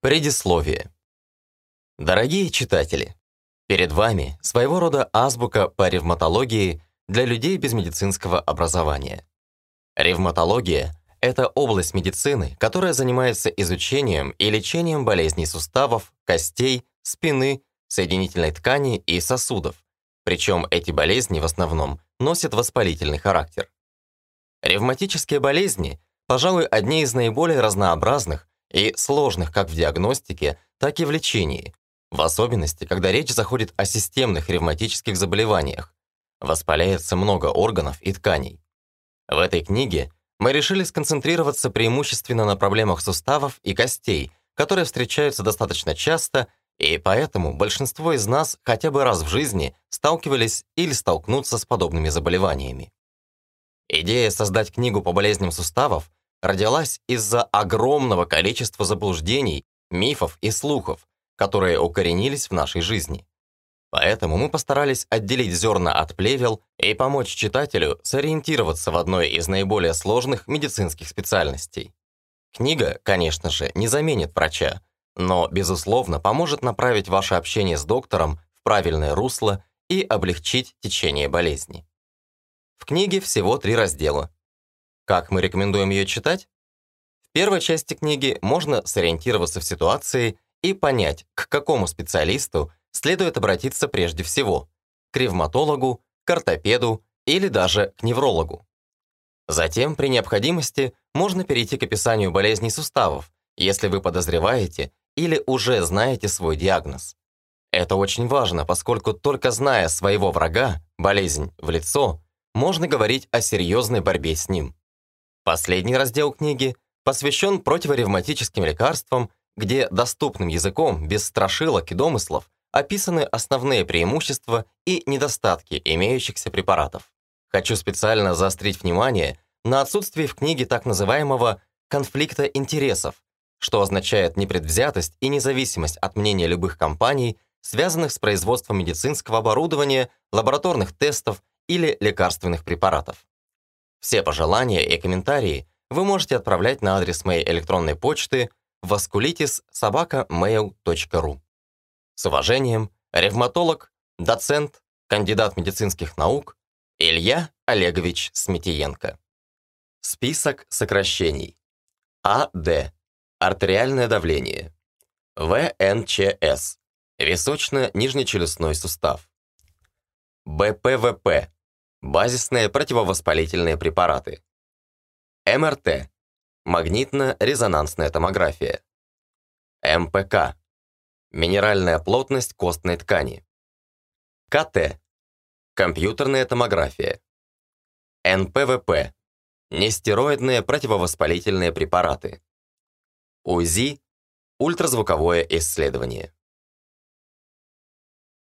Предисловие. Дорогие читатели, перед вами своего рода азбука по ревматологии для людей без медицинского образования. Ревматология – это область медицины, которая занимается изучением и лечением болезней суставов, костей, спины, соединительной ткани и сосудов. Причем эти болезни в основном носят воспалительный характер. Ревматические болезни, пожалуй, одни из наиболее разнообразных и сложных как в диагностике, так и в лечении, в особенности, когда речь заходит о системных ревматических заболеваниях. Воспаляется много органов и тканей. В этой книге мы решили сконцентрироваться преимущественно на проблемах суставов и костей, которые встречаются достаточно часто, и поэтому большинство из нас хотя бы раз в жизни сталкивались или столкнутся с подобными заболеваниями. Идея создать книгу по болезням суставов родилась из-за огромного количества заблуждений, мифов и слухов, которые укоренились в нашей жизни. Поэтому мы постарались отделить зерна от плевел и помочь читателю сориентироваться в одной из наиболее сложных медицинских специальностей. Книга, конечно же, не заменит врача, но, безусловно, поможет направить ваше общение с доктором в правильное русло и облегчить течение болезни. В книге всего три раздела. Как мы рекомендуем ее читать? В первой части книги можно сориентироваться в ситуации и понять, к какому специалисту следует обратиться прежде всего – к ревматологу, к ортопеду или даже к неврологу. Затем, при необходимости, можно перейти к описанию болезней суставов, если вы подозреваете или уже знаете свой диагноз. Это очень важно, поскольку только зная своего врага, болезнь в лицо, можно говорить о серьезной борьбе с ним. Последний раздел книги посвящен противоревматическим лекарствам, где доступным языком, без страшилок и домыслов, описаны основные преимущества и недостатки имеющихся препаратов. Хочу специально заострить внимание на отсутствии в книге так называемого конфликта интересов, что означает непредвзятость и независимость от мнения любых компаний, связанных с производством медицинского оборудования, лабораторных тестов или лекарственных препаратов. Все пожелания и комментарии вы можете отправлять на адрес моей электронной почты vasculitis@mail.ru. С уважением, ревматолог, доцент, кандидат медицинских наук Илья Олегович Сметиенко. Список сокращений. АД. Артериальное давление. ВНЧС. Височно-нижнечелюстной сустав. БПВП. Базисные противовоспалительные препараты. МРТ. Магнитно-резонансная томография. МПК. Минеральная плотность костной ткани. КТ. Компьютерная томография. НПВП. Нестероидные противовоспалительные препараты. УЗИ. Ультразвуковое исследование.